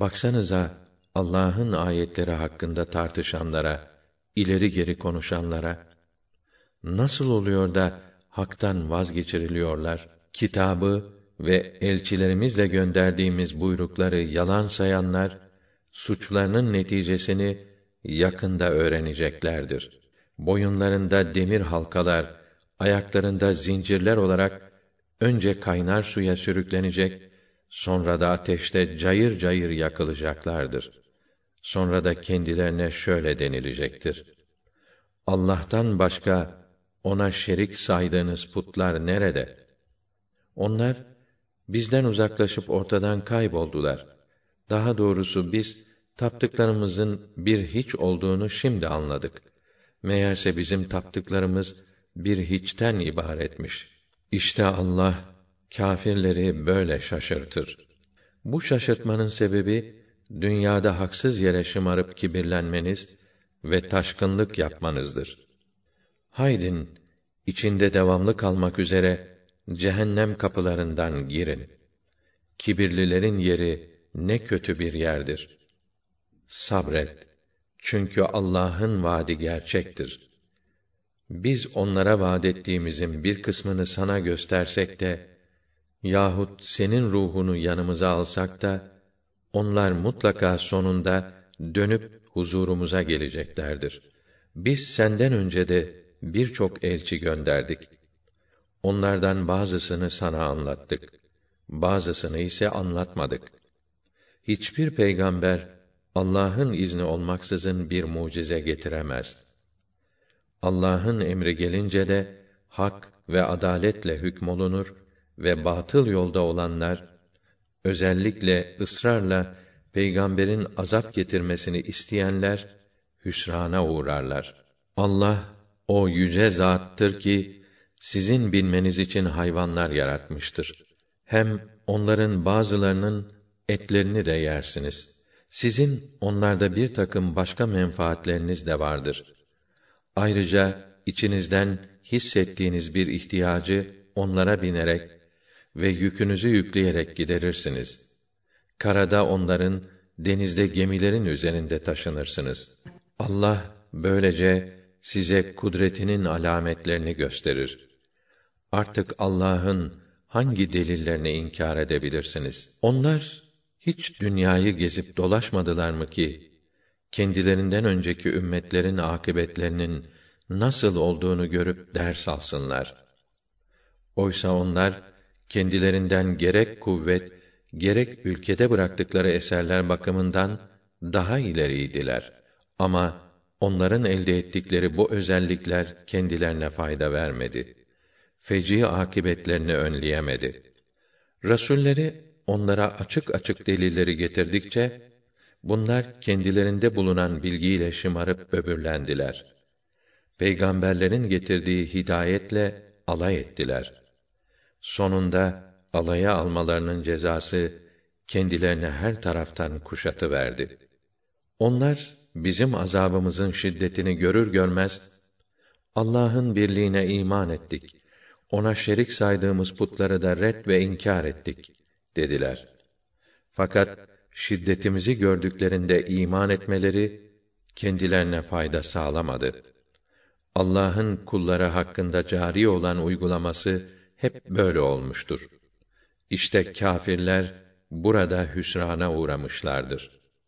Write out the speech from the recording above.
Baksanıza Allah'ın ayetleri hakkında tartışanlara, ileri geri konuşanlara nasıl oluyor da haktan vazgeçiriliyorlar? Kitabı ve elçilerimizle gönderdiğimiz buyrukları yalan sayanlar suçlarının neticesini yakında öğreneceklerdir. Boyunlarında demir halkalar, ayaklarında zincirler olarak önce kaynar suya sürüklenecek, sonra da ateşte cayır cayır yakılacaklardır. Sonra da kendilerine şöyle denilecektir. Allah'tan başka ona şerik saydığınız putlar nerede? Onlar bizden uzaklaşıp ortadan kayboldular. Daha doğrusu biz taptıklarımızın bir hiç olduğunu şimdi anladık. Meğerse bizim taptıklarımız bir hiçten ibaretmiş. İşte Allah kâfirleri böyle şaşırtır. Bu şaşırtmanın sebebi dünyada haksız yere şımarıp kibirlenmeniz ve taşkınlık yapmanızdır. Haydin içinde devamlı kalmak üzere cehennem kapılarından girin. Kibirlilerin yeri ne kötü bir yerdir. Sabret. Çünkü Allah'ın vaadi gerçektir. Biz onlara vaad ettiğimizin bir kısmını sana göstersek de yahut senin ruhunu yanımıza alsak da onlar mutlaka sonunda dönüp huzurumuza geleceklerdir. Biz senden önce de birçok elçi gönderdik. Onlardan bazısını sana anlattık. Bazısını ise anlatmadık. Hiçbir peygamber Allah'ın izni olmaksızın bir mucize getiremez. Allah'ın emri gelince de hak ve adaletle hükmolunur ve batıl yolda olanlar özellikle ısrarla peygamberin azap getirmesini isteyenler hüsrana uğrarlar. Allah o yüce zattır ki sizin bilmeniz için hayvanlar yaratmıştır. Hem onların bazılarının etlerini de yersiniz. Sizin onlarda bir takım başka menfaatleriniz de vardır. Ayrıca içinizden hissettiğiniz bir ihtiyacı onlara binerek ve yükünüzü yükleyerek giderirsiniz. Karada onların, denizde gemilerin üzerinde taşınırsınız. Allah böylece size kudretinin alametlerini gösterir. Artık Allah'ın hangi delillerini inkar edebilirsiniz? Onlar hiç dünyayı gezip dolaşmadılar mı ki kendilerinden önceki ümmetlerin akıbetlerinin nasıl olduğunu görüp ders alsınlar. Oysa onlar kendilerinden gerek kuvvet, gerek ülkede bıraktıkları eserler bakımından daha ileriydiler. Ama onların elde ettikleri bu özellikler kendilerine fayda vermedi. Feci akibetlerini önleyemedi. Rasulleri onlara açık açık delilleri getirdikçe bunlar kendilerinde bulunan bilgiyle şımarıp böbürlendiler. Peygamberlerin getirdiği hidayetle alay ettiler. Sonunda alaya almalarının cezası kendilerine her taraftan kuşatı verdi. Onlar bizim azabımızın şiddetini görür görmez Allah'ın birliğine iman ettik. Ona şerik saydığımız putları da red ve inkar ettik dediler. Fakat şiddetimizi gördüklerinde iman etmeleri kendilerine fayda sağlamadı. Allah'ın kulları hakkında cari olan uygulaması hep böyle olmuştur. İşte kâfirler burada hüsrana uğramışlardır.